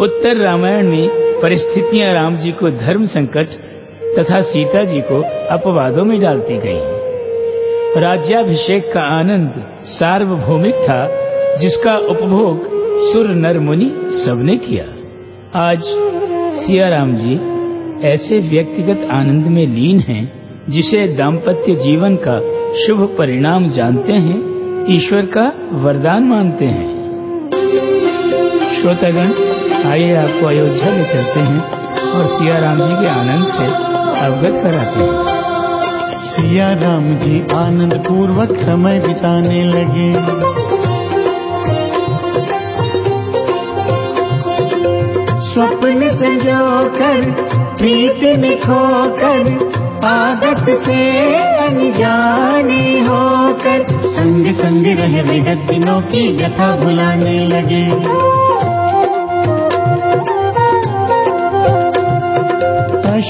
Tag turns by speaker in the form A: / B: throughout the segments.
A: उत्तर रामायण में परिस्थितियाँ राम जी को धर्म संकट तथा सीता जी को अपवादों में डालती गई। राज्याभिषेक का आनंद सार्वभौमिक था, जिसका उपभोग सुर नर मुनि सबने किया। आज सिया राम जी ऐसे व्यक्तिगत आनंद में लीन हैं, जिसे दाम्पत्य जीवन का शुभ परिणाम जानते हैं, ईश्वर का वरदान मानते हैं। श्रोतागण आइए आपको अयोध्या ले चलते हैं और सिया राम जी के आनंद से अवगत कराते हैं।
B: सिया राम जी आनंद पूर्वक समय बिताने लगे। स्वप्न संजो कर प्रीत में खोकर आदत से अनजाने होकर संग संग रह विगत दिनों की व्यथा भुलाने लगे।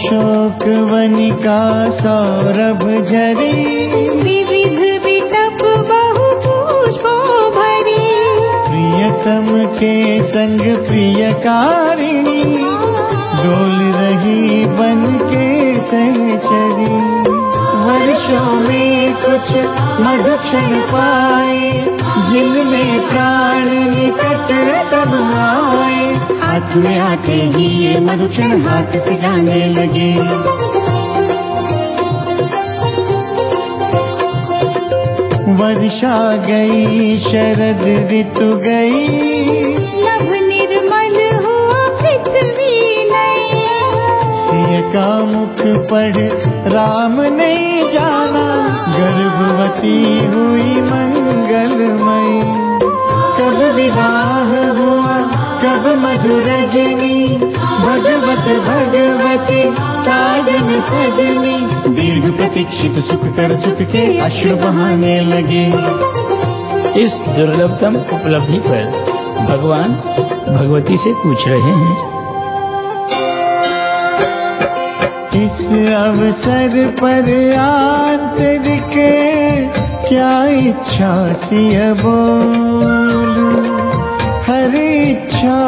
B: अशोक वनिका सौरभ झरी।
C: विविध विटप बहु पुष्पो भरी।
B: प्रियतम के संग प्रियकारिणी। डोल रही बन के सहचरी। वर्षों में कुछ मधुक्षण पाए जिनमें प्राण निकट तब आए। हाथ में आते ही ये मधुक्षण हाथ से जाने लगे। वर्षा गई शरद ऋतु गई।
C: नभ निर्मल हुआ पृथ्वी
B: सिय का मुख पढ़ राम ने जाना। गर्भवती हुई मधुरजनी भगवत भगवती साजन सजनी। दीर्घ प्रतीक्षित सुख कर सुख के अश्रु बहाने लगे।
A: इस दुर्लभतम उपलब्धि पर भगवान भगवती से पूछ रहे हैं।
B: इस अवसर पर आंतरिक क्या इच्छा सिय बोल। हर इच्छा